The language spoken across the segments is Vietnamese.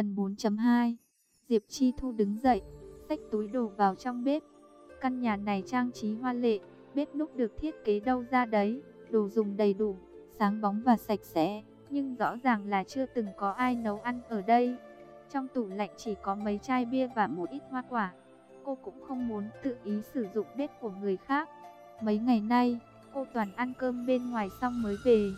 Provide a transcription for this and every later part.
Phần 4.2 Diệp Chi Thu đứng dậy, xách túi đồ vào trong bếp. Căn nhà này trang trí hoa lệ, bếp núc được thiết kế đâu ra đấy, đồ dùng đầy đủ, sáng bóng và sạch sẽ, nhưng rõ ràng là chưa từng có ai nấu ăn ở đây. Trong tủ lạnh chỉ có mấy chai bia và một ít hoa quả. Cô cũng không muốn tự ý sử dụng bếp của người khác. Mấy ngày nay, cô toàn ăn cơm bên ngoài xong mới về.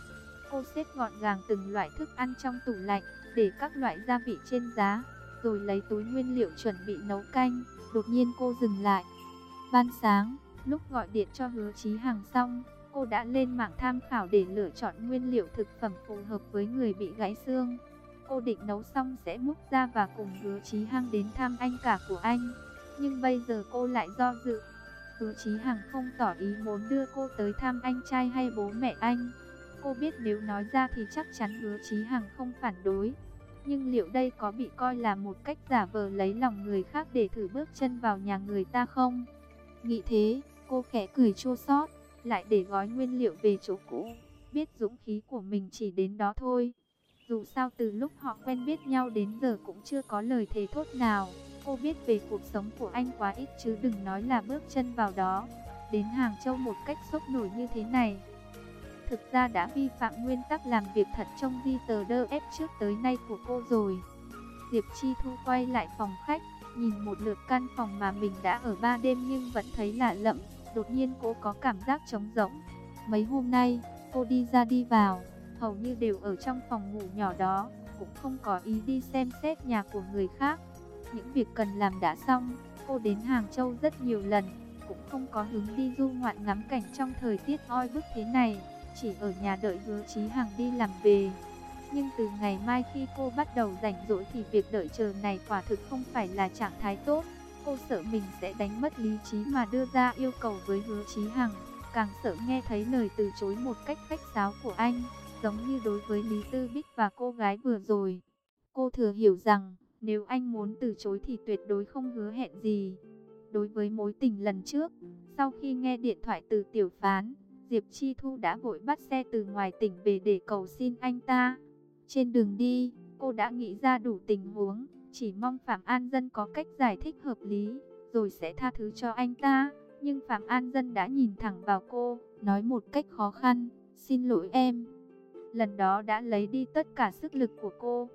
Cô xếp gọn gàng từng loại thức ăn trong tủ lạnh, để các loại gia vị trên giá, rồi lấy túi nguyên liệu chuẩn bị nấu canh. Đột nhiên cô dừng lại. Ban sáng, lúc gọi điện cho hứa Chí Hàng xong, cô đã lên mạng tham khảo để lựa chọn nguyên liệu thực phẩm phù hợp với người bị gãy xương. Cô định nấu xong sẽ múc ra và cùng hứa Chí Hằng đến thăm anh cả của anh. Nhưng bây giờ cô lại do dự. Hứa Chí Hằng không tỏ ý muốn đưa cô tới thăm anh trai hay bố mẹ anh. Cô biết nếu nói ra thì chắc chắn hứa Chí Hằng không phản đối. Nhưng liệu đây có bị coi là một cách giả vờ lấy lòng người khác để thử bước chân vào nhà người ta không? Nghĩ thế, cô khẽ cười chua xót, lại để gói nguyên liệu về chỗ cũ. Biết dũng khí của mình chỉ đến đó thôi. Dù sao từ lúc họ quen biết nhau đến giờ cũng chưa có lời thề thốt nào. Cô biết về cuộc sống của anh quá ít chứ đừng nói là bước chân vào đó. Đến Hàng Châu một cách sốc nổi như thế này. Thực ra đã vi phạm nguyên tắc làm việc thật trong di tờ đơ ép trước tới nay của cô rồi. Diệp Chi Thu quay lại phòng khách, nhìn một lượt căn phòng mà mình đã ở ba đêm nhưng vẫn thấy lạ lẫm. Đột nhiên cô có cảm giác trống rỗng. Mấy hôm nay, cô đi ra đi vào, hầu như đều ở trong phòng ngủ nhỏ đó, cũng không có ý đi xem xét nhà của người khác. Những việc cần làm đã xong, cô đến Hàng Châu rất nhiều lần, cũng không có hứng đi du ngoạn ngắm cảnh trong thời tiết oi bức thế này, chỉ ở nhà đợi hứa Chí Hằng đi làm về. Nhưng từ ngày mai khi cô bắt đầu rảnh rỗi thì việc đợi chờ này quả thực không phải là trạng thái tốt. Cô sợ mình sẽ đánh mất lý trí mà đưa ra yêu cầu với hứa Chí Hằng, càng sợ nghe thấy lời từ chối một cách khách sáo của anh, giống như đối với Lý Tư Bích và cô gái vừa rồi. Cô thừa hiểu rằng, nếu anh muốn từ chối thì tuyệt đối không hứa hẹn gì. Đối với mối tình lần trước, sau khi nghe điện thoại từ tiểu phán, Diệp Chi Thu đã vội bắt xe từ ngoài tỉnh về để cầu xin anh ta. Trên đường đi, cô đã nghĩ ra đủ tình huống, chỉ mong Phạm An Dân có cách giải thích hợp lý, rồi sẽ tha thứ cho anh ta. Nhưng Phạm An Dân đã nhìn thẳng vào cô, nói một cách khó khăn, xin lỗi em. Lần đó đã lấy đi tất cả sức lực của cô.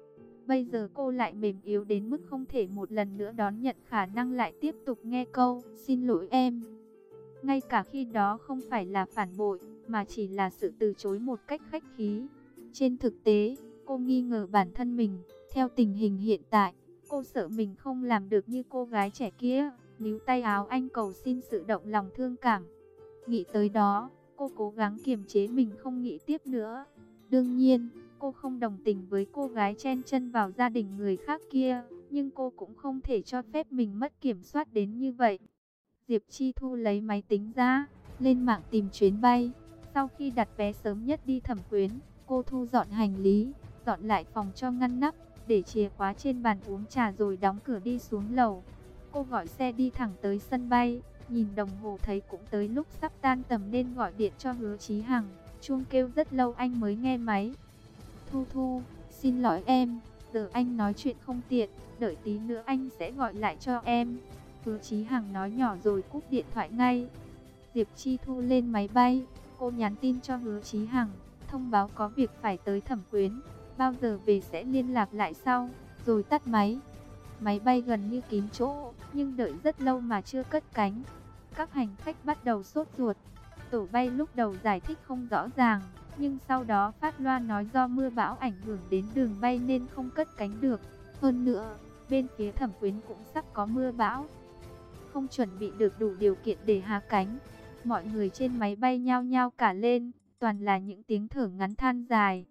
Bây giờ cô lại mềm yếu đến mức không thể một lần nữa đón nhận khả năng lại tiếp tục nghe câu, xin lỗi em. Ngay cả khi đó không phải là phản bội, mà chỉ là sự từ chối một cách khách khí. Trên thực tế, cô nghi ngờ bản thân mình, theo tình hình hiện tại, cô sợ mình không làm được như cô gái trẻ kia, níu tay áo anh cầu xin sự động lòng thương cảm. Nghĩ tới đó, cô cố gắng kiềm chế mình không nghĩ tiếp nữa. Đương nhiên, cô không đồng tình với cô gái chen chân vào gia đình người khác kia, nhưng cô cũng không thể cho phép mình mất kiểm soát đến như vậy. Diệp Chi Thu lấy máy tính ra, lên mạng tìm chuyến bay. Sau khi đặt vé sớm nhất đi thẩm quyến, cô thu dọn hành lý, dọn lại phòng cho ngăn nắp, để chìa khóa trên bàn uống trà rồi đóng cửa đi xuống lầu. Cô gọi xe đi thẳng tới sân bay, nhìn đồng hồ thấy cũng tới lúc sắp tan tầm nên gọi điện cho hứa Chí Hằng. Chuông kêu rất lâu anh mới nghe máy. Thu Thu, xin lỗi em, giờ anh nói chuyện không tiện, đợi tí nữa anh sẽ gọi lại cho em. Hứa Chí Hằng nói nhỏ rồi cúp điện thoại ngay. Diệp Chi Thu lên máy bay, cô nhắn tin cho Hứa Chí Hằng, thông báo có việc phải tới thẩm quyến, bao giờ về sẽ liên lạc lại sau, rồi tắt máy. Máy bay gần như kín chỗ, nhưng đợi rất lâu mà chưa cất cánh. Các hành khách bắt đầu sốt ruột. Tổ bay lúc đầu giải thích không rõ ràng, nhưng sau đó phát loa nói do mưa bão ảnh hưởng đến đường bay nên không cất cánh được. Hơn nữa, bên phía thẩm quyến cũng sắp có mưa bão, không chuẩn bị được đủ điều kiện để hạ cánh. Mọi người trên máy bay nhao nhao cả lên, toàn là những tiếng thở ngắn than dài.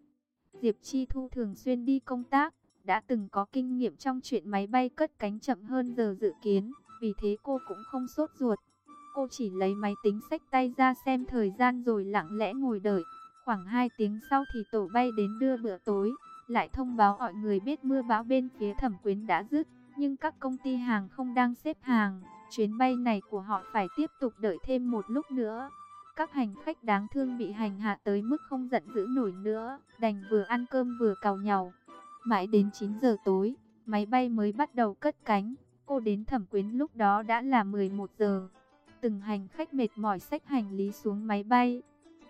Diệp Chi Thu thường xuyên đi công tác, đã từng có kinh nghiệm trong chuyện máy bay cất cánh chậm hơn giờ dự kiến, vì thế cô cũng không sốt ruột. Cô chỉ lấy máy tính sách tay ra xem thời gian rồi lặng lẽ ngồi đợi. Khoảng 2 tiếng sau thì tổ bay đến đưa bữa tối, lại thông báo mọi người biết mưa bão bên phía thẩm quyến đã dứt, nhưng các công ty hàng không đang xếp hàng, Chuyến bay này của họ phải tiếp tục đợi thêm một lúc nữa. Các hành khách đáng thương bị hành hạ tới mức không giận dữ nổi nữa, đành vừa ăn cơm vừa cào nhàu. Mãi đến 9 giờ tối, máy bay mới bắt đầu cất cánh. Cô đến thẩm quyến lúc đó đã là 11 giờ. Từng hành khách mệt mỏi xách hành lý xuống máy bay.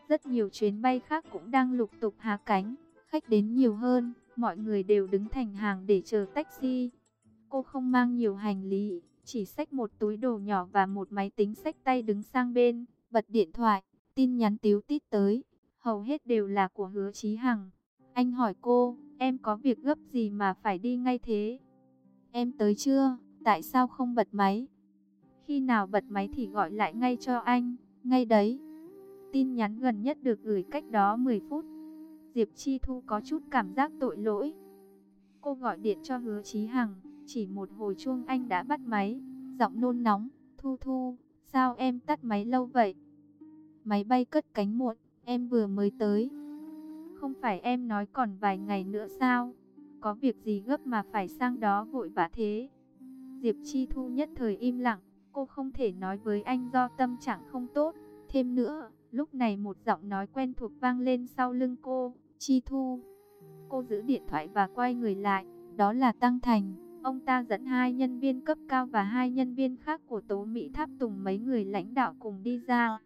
Rất nhiều chuyến bay khác cũng đang lục tục hạ cánh. Khách đến nhiều hơn, mọi người đều đứng thành hàng để chờ taxi. Cô không mang nhiều hành lý, chỉ xách một túi đồ nhỏ và một máy tính xách tay đứng sang bên, bật điện thoại, tin nhắn tíu tít tới, hầu hết đều là của hứa Chí Hằng. Anh hỏi cô, em có việc gấp gì mà phải đi ngay thế? Em tới chưa, tại sao không bật máy? Khi nào bật máy thì gọi lại ngay cho anh, ngay đấy. Tin nhắn gần nhất được gửi cách đó 10 phút. Diệp Chi Thu có chút cảm giác tội lỗi. Cô gọi điện cho hứa Chí Hằng, chỉ một hồi chuông anh đã bắt máy, giọng nôn nóng, Thu Thu, sao em tắt máy lâu vậy? Máy bay cất cánh muộn, em vừa mới tới. Không phải em nói còn vài ngày nữa sao? Có việc gì gấp mà phải sang đó vội vã thế? Diệp Chi Thu nhất thời im lặng, cô không thể nói với anh do tâm trạng không tốt. Thêm nữa, lúc này một giọng nói quen thuộc vang lên sau lưng cô, Chi Thu. Cô giữ điện thoại và quay người lại, đó là Tăng Thành. Ông ta dẫn hai nhân viên cấp cao và hai nhân viên khác của Tố Mỹ Tháp Tùng mấy người lãnh đạo cùng đi ra.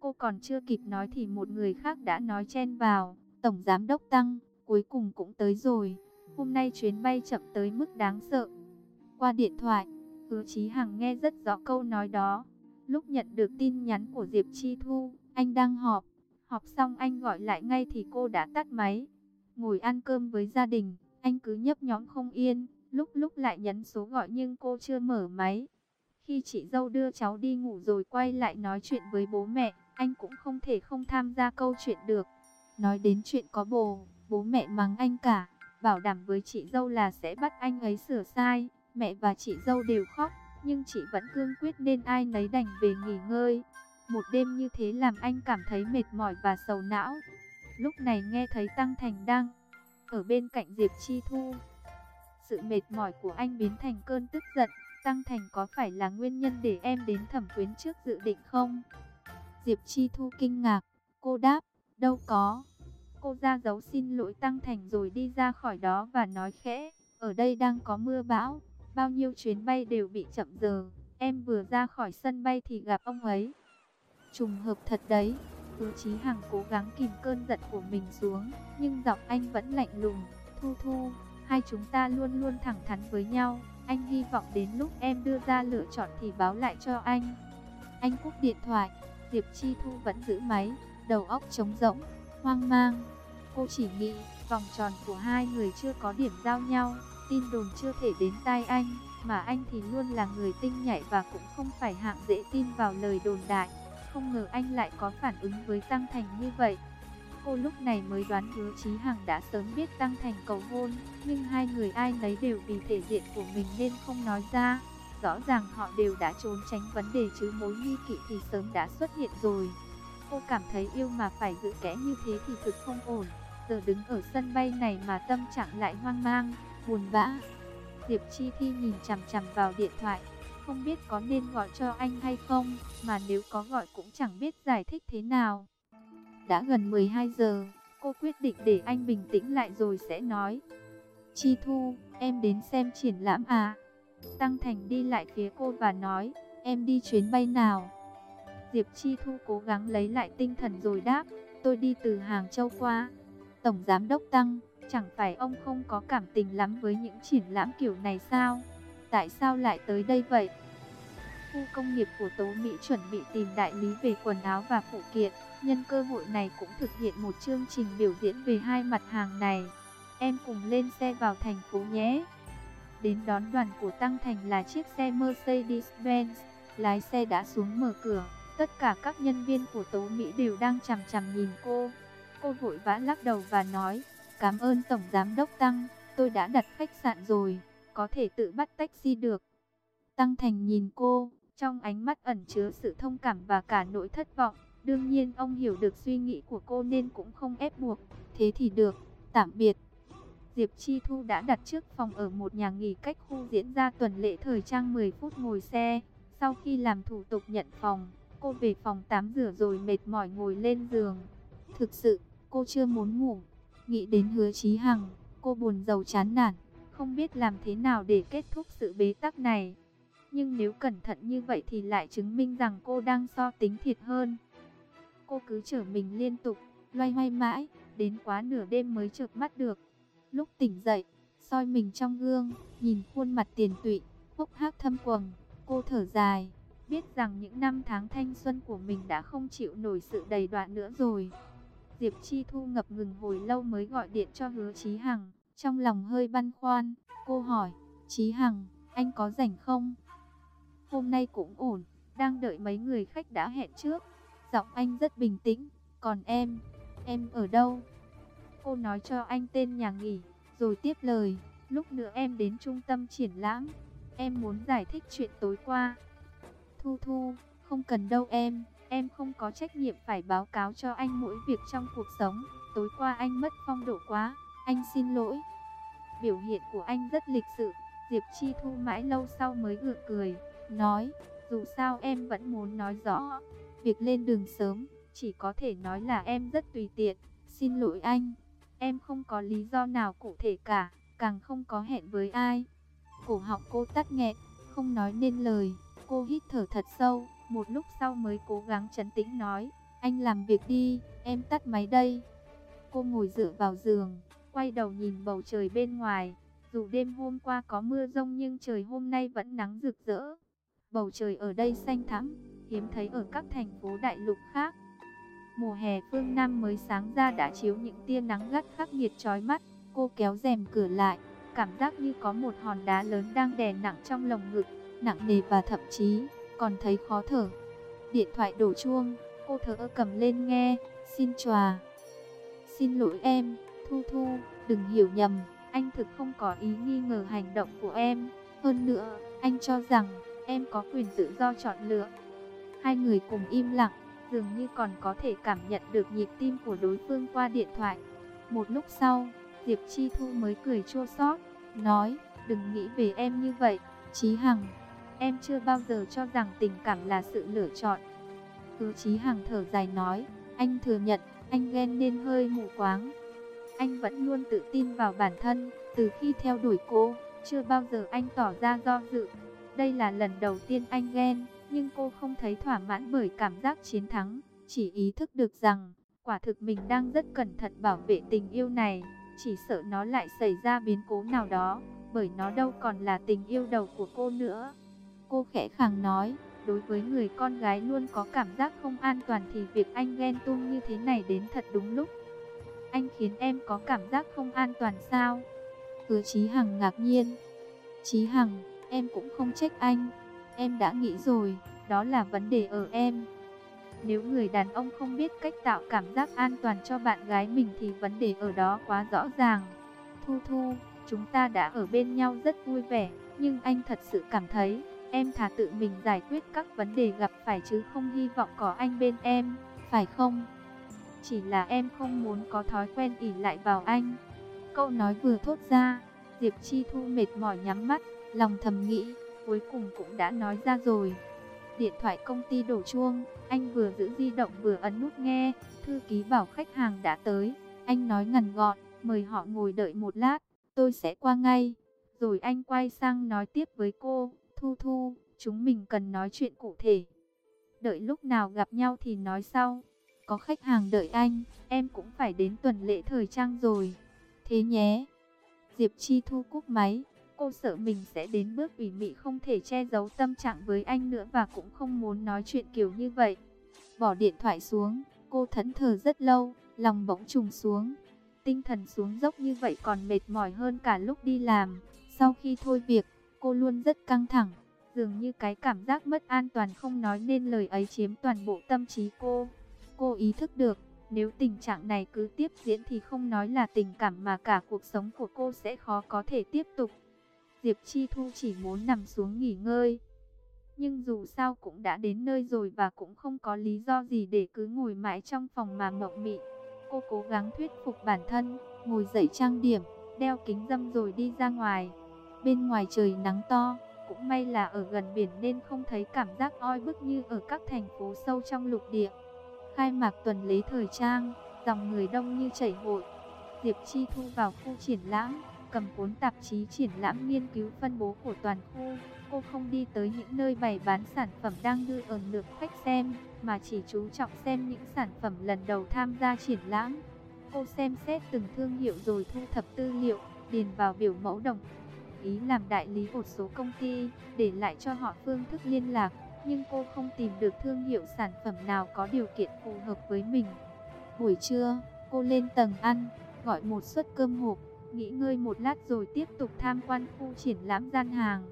Cô còn chưa kịp nói thì một người khác đã nói chen vào. Tổng Giám Đốc Tăng, cuối cùng cũng tới rồi. Hôm nay chuyến bay chậm tới mức đáng sợ. Qua điện thoại, hứa Chí Hằng nghe rất rõ câu nói đó. Lúc nhận được tin nhắn của Diệp Chi Thu, anh đang họp. Họp xong anh gọi lại ngay thì cô đã tắt máy. Ngồi ăn cơm với gia đình, anh cứ nhấp nhóm không yên. Lúc lúc lại nhấn số gọi nhưng cô chưa mở máy. Khi chị dâu đưa cháu đi ngủ rồi quay lại nói chuyện với bố mẹ, anh cũng không thể không tham gia câu chuyện được. Nói đến chuyện có bồ, bố mẹ mắng anh cả, bảo đảm với chị dâu là sẽ bắt anh ấy sửa sai. Mẹ và chị dâu đều khóc, nhưng chị vẫn cương quyết nên ai nấy đành về nghỉ ngơi. Một đêm như thế làm anh cảm thấy mệt mỏi và sầu não. Lúc này nghe thấy Tăng Thành đang ở bên cạnh Diệp Chi Thu, sự mệt mỏi của anh biến thành cơn tức giận. Tăng Thành có phải là nguyên nhân để em đến thẩm quyến trước dự định không? Diệp Chi Thu kinh ngạc. Cô đáp, đâu có. Cô ra dấu xin lỗi Tăng Thành rồi đi ra khỏi đó và nói khẽ. Ở đây đang có mưa bão. Bao nhiêu chuyến bay đều bị chậm giờ. Em vừa ra khỏi sân bay thì gặp ông ấy. Trùng hợp thật đấy. Hứa Chí Hằng cố gắng kìm cơn giận của mình xuống. Nhưng giọng anh vẫn lạnh lùng. Thu Thu, Hai chúng ta luôn luôn thẳng thắn với nhau. Anh hy vọng đến lúc em đưa ra lựa chọn thì báo lại cho anh. Anh cúp điện thoại, Diệp Chi Thu vẫn giữ máy, đầu óc trống rỗng, hoang mang. Cô chỉ nghĩ vòng tròn của hai người chưa có điểm giao nhau, tin đồn chưa thể đến tai anh, mà anh thì luôn là người tinh nhạy và cũng không phải hạng dễ tin vào lời đồn đại. Không ngờ anh lại có phản ứng với Tăng Thành như vậy. Cô lúc này mới đoán hứa Chí Hằng đã sớm biết Tăng Thành cầu hôn, nhưng hai người ai nấy đều vì thể diện của mình nên không nói ra. Rõ ràng họ đều đã trốn tránh vấn đề chứ mối nghi kỵ thì sớm đã xuất hiện rồi. Cô cảm thấy yêu mà phải giữ kẽ như thế thì thực không ổn. Giờ đứng ở sân bay này mà tâm trạng lại hoang mang, buồn bã. Diệp Chi Thi nhìn chằm chằm vào điện thoại, không biết có nên gọi cho anh hay không, mà nếu có gọi cũng chẳng biết giải thích thế nào. Đã gần 12 giờ, cô quyết định để anh bình tĩnh lại rồi sẽ nói. Chi Thu, em đến xem triển lãm à? Tăng Thành đi lại phía cô và nói, em đi chuyến bay nào? Diệp Chi Thu cố gắng lấy lại tinh thần rồi đáp, tôi đi từ Hàng Châu qua. Tổng Giám Đốc Tăng, chẳng phải ông không có cảm tình lắm với những triển lãm kiểu này sao? Tại sao lại tới đây vậy? Khu công nghiệp của Tố Mỹ chuẩn bị tìm đại lý về quần áo và phụ kiện. Nhân cơ hội này cũng thực hiện một chương trình biểu diễn về hai mặt hàng này. Em cùng lên xe vào thành phố nhé. Đến đón đoàn của Tăng Thành là chiếc xe Mercedes-Benz. Lái xe đã xuống mở cửa. Tất cả các nhân viên của Tố Mỹ đều đang chằm chằm nhìn cô. Cô vội vã lắc đầu và nói, cảm ơn Tổng Giám Đốc Tăng, tôi đã đặt khách sạn rồi, có thể tự bắt taxi được. Tăng Thành nhìn cô, trong ánh mắt ẩn chứa sự thông cảm và cả nỗi thất vọng. Đương nhiên ông hiểu được suy nghĩ của cô nên cũng không ép buộc. Thế thì được, tạm biệt. Diệp Chi Thu đã đặt trước phòng ở một nhà nghỉ cách khu diễn ra tuần lễ thời trang 10 phút ngồi xe. Sau khi làm thủ tục nhận phòng, cô về phòng tắm rửa rồi mệt mỏi ngồi lên giường. Thực sự, cô chưa muốn ngủ. Nghĩ đến hứa Chí Hằng, cô buồn giàu chán nản. không biết làm thế nào để kết thúc sự bế tắc này. Nhưng nếu cẩn thận như vậy thì lại chứng minh rằng cô đang so tính thiệt hơn. Cô cứ trở mình liên tục, loay hoay mãi, đến quá nửa đêm mới chợp mắt được. Lúc tỉnh dậy, soi mình trong gương, nhìn khuôn mặt tiền tụy, hốc hác thâm quầng, cô thở dài, biết rằng những năm tháng thanh xuân của mình đã không chịu nổi sự đầy đọa nữa rồi. Diệp Chi Thu ngập ngừng hồi lâu mới gọi điện cho Hứa Chí Hằng, trong lòng hơi băn khoăn, cô hỏi, Chí Hằng, anh có rảnh không? Hôm nay cũng ổn, đang đợi mấy người khách đã hẹn trước. Giọng anh rất bình tĩnh, còn em, em ở đâu? Cô nói cho anh tên nhà nghỉ, rồi tiếp lời, lúc nữa em đến trung tâm triển lãm, em muốn giải thích chuyện tối qua. Thu Thu, không cần đâu em, em không có trách nhiệm phải báo cáo cho anh mỗi việc trong cuộc sống, tối qua anh mất phong độ quá, anh xin lỗi. Biểu hiện của anh rất lịch sự, Diệp Chi Thu mãi lâu sau mới gượng cười, nói, dù sao em vẫn muốn nói rõ, việc lên đường sớm, chỉ có thể nói là em rất tùy tiện, xin lỗi anh, em không có lý do nào cụ thể cả, càng không có hẹn với ai. Cổ họng cô tắt nghẹn, không nói nên lời, cô hít thở thật sâu, một lúc sau mới cố gắng trấn tĩnh nói, anh làm việc đi, em tắt máy đây. Cô ngồi dựa vào giường, quay đầu nhìn bầu trời bên ngoài, dù đêm hôm qua có mưa rông nhưng trời hôm nay vẫn nắng rực rỡ. Bầu trời ở đây xanh thẳm, hiếm thấy ở các thành phố đại lục khác. Mùa hè phương Nam mới sáng ra đã chiếu những tia nắng gắt khắc nghiệt chói mắt. Cô kéo rèm cửa lại, cảm giác như có một hòn đá lớn đang đè nặng trong lồng ngực, nặng nề và thậm chí còn thấy khó thở. Điện thoại đổ chuông, cô thở cầm lên nghe, xin chòa. Xin lỗi em, Thu Thu, đừng hiểu nhầm, anh thực không có ý nghi ngờ hành động của em. Hơn nữa, anh cho rằng em có quyền tự do chọn lựa. Hai người cùng im lặng, dường như còn có thể cảm nhận được nhịp tim của đối phương qua điện thoại. Một lúc sau, Diệp Chi Thu mới cười chua xót, nói, đừng nghĩ về em như vậy, Chí Hằng. Em chưa bao giờ cho rằng tình cảm là sự lựa chọn. Cứ Chí Hằng thở dài nói, anh thừa nhận, anh ghen nên hơi mù quáng. Anh vẫn luôn tự tin vào bản thân, từ khi theo đuổi cô, chưa bao giờ anh tỏ ra do dự. Đây là lần đầu tiên anh ghen, nhưng cô không thấy thỏa mãn bởi cảm giác chiến thắng, chỉ ý thức được rằng, quả thực mình đang rất cẩn thận bảo vệ tình yêu này, chỉ sợ nó lại xảy ra biến cố nào đó, bởi nó đâu còn là tình yêu đầu của cô nữa. Cô khẽ khàng nói, đối với người con gái luôn có cảm giác không an toàn thì việc anh ghen tuông như thế này đến thật đúng lúc. Anh khiến em có cảm giác không an toàn sao? Hứa Chí Hằng ngạc nhiên. Chí Hằng, em cũng không trách anh. Em đã nghĩ rồi, đó là vấn đề ở em. Nếu người đàn ông không biết cách tạo cảm giác an toàn cho bạn gái mình thì vấn đề ở đó quá rõ ràng. Thu Thu, chúng ta đã ở bên nhau rất vui vẻ, nhưng anh thật sự cảm thấy, em thà tự mình giải quyết các vấn đề gặp phải chứ không hy vọng có anh bên em, phải không? Chỉ là em không muốn có thói quen ỉ lại vào anh. Câu nói vừa thốt ra, Diệp Chi Thu mệt mỏi nhắm mắt, lòng thầm nghĩ, cuối cùng cũng đã nói ra rồi. Điện thoại công ty đổ chuông, anh vừa giữ di động vừa ấn nút nghe, thư ký bảo khách hàng đã tới. Anh nói ngắn gọn, mời họ ngồi đợi một lát, tôi sẽ qua ngay. Rồi anh quay sang nói tiếp với cô, Thu Thu, chúng mình cần nói chuyện cụ thể. Đợi lúc nào gặp nhau thì nói sau. Có khách hàng đợi anh, em cũng phải đến tuần lễ thời trang rồi. Thế nhé. Diệp Chi Thu cúp máy, Cô sợ mình sẽ đến bước ủy mị không thể che giấu tâm trạng với anh nữa và cũng không muốn nói chuyện kiểu như vậy. Bỏ điện thoại xuống, cô thẫn thờ rất lâu, lòng bỗng trùng xuống. Tinh thần xuống dốc như vậy còn mệt mỏi hơn cả lúc đi làm. Sau khi thôi việc, cô luôn rất căng thẳng. Dường như cái cảm giác mất an toàn không nói nên lời ấy chiếm toàn bộ tâm trí cô. Cô ý thức được, nếu tình trạng này cứ tiếp diễn thì không nói là tình cảm mà cả cuộc sống của cô sẽ khó có thể tiếp tục. Diệp Chi Thu chỉ muốn nằm xuống nghỉ ngơi. Nhưng dù sao cũng đã đến nơi rồi và cũng không có lý do gì để cứ ngồi mãi trong phòng mà mộng mị. Cô cố gắng thuyết phục bản thân, ngồi dậy trang điểm, đeo kính dâm rồi đi ra ngoài. Bên ngoài trời nắng to, cũng may là ở gần biển nên không thấy cảm giác oi bức như ở các thành phố sâu trong lục địa. Khai mạc tuần lễ thời trang, dòng người đông như chảy hội. Diệp Chi Thu vào khu triển lãm, cầm cuốn tạp chí triển lãm nghiên cứu phân bố của toàn khu. Cô không đi tới những nơi bày bán sản phẩm đang đưa ẩn lượt khách xem, mà chỉ chú trọng xem những sản phẩm lần đầu tham gia triển lãm. Cô xem xét từng thương hiệu rồi thu thập tư liệu, điền vào biểu mẫu đồng ý làm đại lý một số công ty, để lại cho họ phương thức liên lạc, nhưng cô không tìm được thương hiệu sản phẩm nào có điều kiện phù hợp với mình. Buổi trưa, cô lên tầng ăn, gọi một suất cơm hộp, nghỉ ngơi một lát rồi tiếp tục tham quan khu triển lãm gian hàng.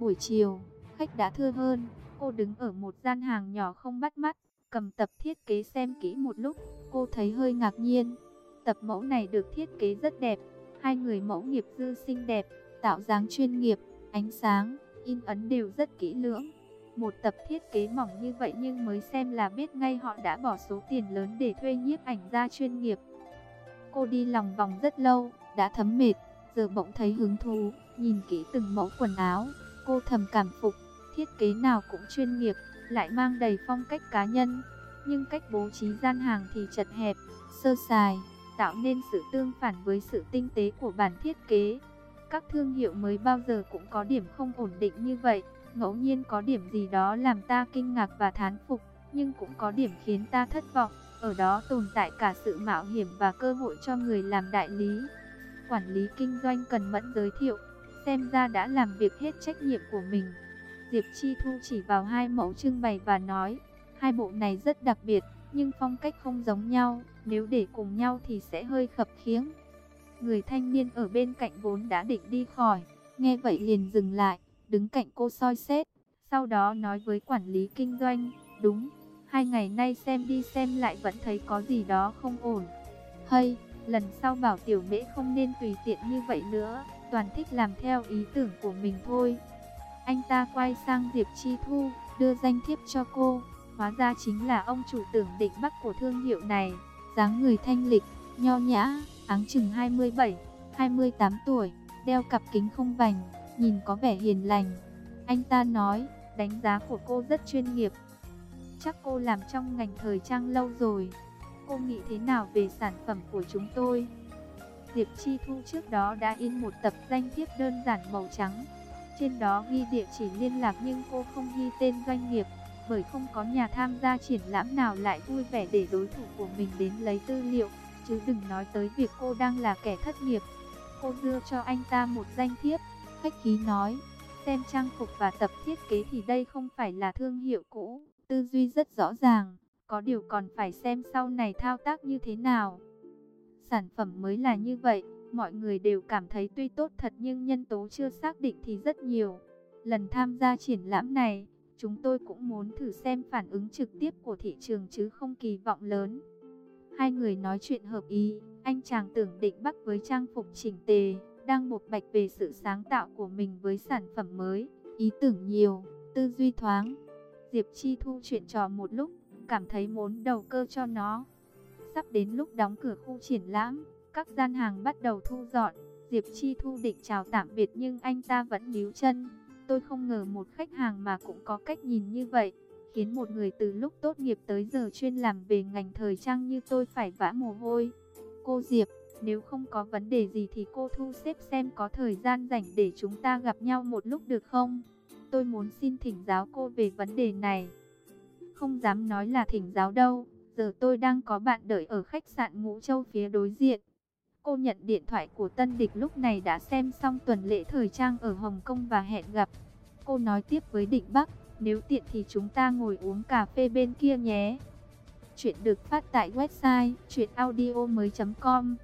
Buổi chiều, khách đã thưa hơn, cô đứng ở một gian hàng nhỏ không bắt mắt, cầm tập thiết kế xem kỹ một lúc, cô thấy hơi ngạc nhiên. Tập mẫu này được thiết kế rất đẹp, hai người mẫu nghiệp dư xinh đẹp, tạo dáng chuyên nghiệp, ánh sáng, in ấn đều rất kỹ lưỡng. Một tập thiết kế mỏng như vậy nhưng mới xem là biết ngay họ đã bỏ số tiền lớn để thuê nhiếp ảnh gia chuyên nghiệp. Cô đi lòng vòng rất lâu, đã thấm mệt, giờ bỗng thấy hứng thú, nhìn kỹ từng mẫu quần áo, cô thầm cảm phục, thiết kế nào cũng chuyên nghiệp, lại mang đầy phong cách cá nhân, nhưng cách bố trí gian hàng thì chật hẹp, sơ sài, tạo nên sự tương phản với sự tinh tế của bản thiết kế. Các thương hiệu mới bao giờ cũng có điểm không ổn định như vậy, ngẫu nhiên có điểm gì đó làm ta kinh ngạc và thán phục, nhưng cũng có điểm khiến ta thất vọng, ở đó tồn tại cả sự mạo hiểm và cơ hội cho người làm đại lý. Quản lý kinh doanh cần mẫn giới thiệu, xem ra đã làm việc hết trách nhiệm của mình. Diệp Chi Thu chỉ vào hai mẫu trưng bày và nói, hai bộ này rất đặc biệt, nhưng phong cách không giống nhau, nếu để cùng nhau thì sẽ hơi khập khiễng. Người thanh niên ở bên cạnh vốn đã định đi khỏi, nghe vậy liền dừng lại, đứng cạnh cô soi xét, sau đó nói với quản lý kinh doanh, đúng, hai ngày nay xem đi xem lại vẫn thấy có gì đó không ổn. Hay, lần sau bảo tiểu mễ không nên tùy tiện như vậy nữa, toàn thích làm theo ý tưởng của mình thôi. Anh ta quay sang Diệp Chi Thu, đưa danh thiếp cho cô, hóa ra chính là ông chủ tưởng định bắc của thương hiệu này, dáng người thanh lịch, nho nhã, áng chừng 27, 28 tuổi, đeo cặp kính không vành, nhìn có vẻ hiền lành. Anh ta nói, đánh giá của cô rất chuyên nghiệp. Chắc cô làm trong ngành thời trang lâu rồi. Cô nghĩ thế nào về sản phẩm của chúng tôi? Diệp Chi Thu trước đó đã in một tập danh thiếp đơn giản màu trắng. Trên đó ghi địa chỉ liên lạc nhưng cô không ghi tên doanh nghiệp, bởi không có nhà tham gia triển lãm nào lại vui vẻ để đối thủ của mình đến lấy tư liệu chứ đừng nói tới việc cô đang là kẻ thất nghiệp. Cô đưa cho anh ta một danh thiếp, khách khí nói, xem trang phục và tập thiết kế thì đây không phải là thương hiệu cũ, tư duy rất rõ ràng, có điều còn phải xem sau này thao tác như thế nào. Sản phẩm mới là như vậy, mọi người đều cảm thấy tuy tốt thật nhưng nhân tố chưa xác định thì rất nhiều. Lần tham gia triển lãm này, chúng tôi cũng muốn thử xem phản ứng trực tiếp của thị trường chứ không kỳ vọng lớn. Hai người nói chuyện hợp ý, anh chàng tưởng định bắt với trang phục chỉnh tề, đang bộc bạch về sự sáng tạo của mình với sản phẩm mới, ý tưởng nhiều, tư duy thoáng. Diệp Chi Thu chuyện trò một lúc, cảm thấy muốn đầu cơ cho nó. Sắp đến lúc đóng cửa khu triển lãm, các gian hàng bắt đầu thu dọn, Diệp Chi Thu định chào tạm biệt nhưng anh ta vẫn níu chân. Tôi không ngờ một khách hàng mà cũng có cách nhìn như vậy khiến một người từ lúc tốt nghiệp tới giờ chuyên làm về ngành thời trang như tôi phải vã mồ hôi. Cô Diệp, nếu không có vấn đề gì thì cô thu xếp xem có thời gian rảnh để chúng ta gặp nhau một lúc được không? Tôi muốn xin thỉnh giáo cô về vấn đề này. Không dám nói là thỉnh giáo đâu, giờ tôi đang có bạn đợi ở khách sạn Ngũ Châu phía đối diện. Cô nhận điện thoại của Tân Địch lúc này đã xem xong tuần lễ thời trang ở Hồng Kông và hẹn gặp. Cô nói tiếp với Định Bắc, nếu tiện thì chúng ta ngồi uống cà phê bên kia nhé. Chuyện được phát tại website chuyenaudio.com